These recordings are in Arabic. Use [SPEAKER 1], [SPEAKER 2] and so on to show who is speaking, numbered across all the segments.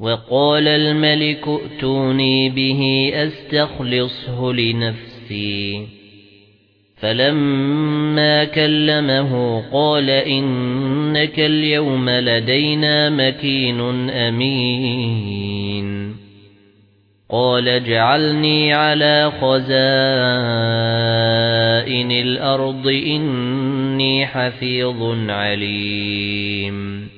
[SPEAKER 1] وَقَالَ الْمَلِكُ ائْتُونِي بِهِ أَسْتَخْلِصْهُ لِنَفْسِي. فَلَمَّا كَلَّمَهُ قَالَ إِنَّكَ الْيَوْمَ لَدَيْنَا مَكِينٌ أَمِينٌ. قَالَ اجْعَلْنِي عَلَى خَزَائِنِ الْأَرْضِ إِنِّي حَفِيظٌ عَلِيمٌ.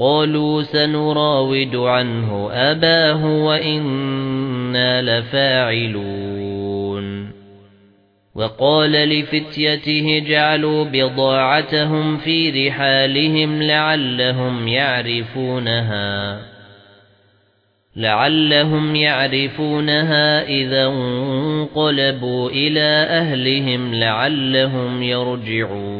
[SPEAKER 1] قالوا سنراود عنه أباه وإنا لفاعلون. وقال لفتيته جعلوا بضاعتهم في رحالهم لعلهم يعرفونها. لعلهم يعرفونها إذا انقلبوا إلى أهلهم لعلهم يرجعون.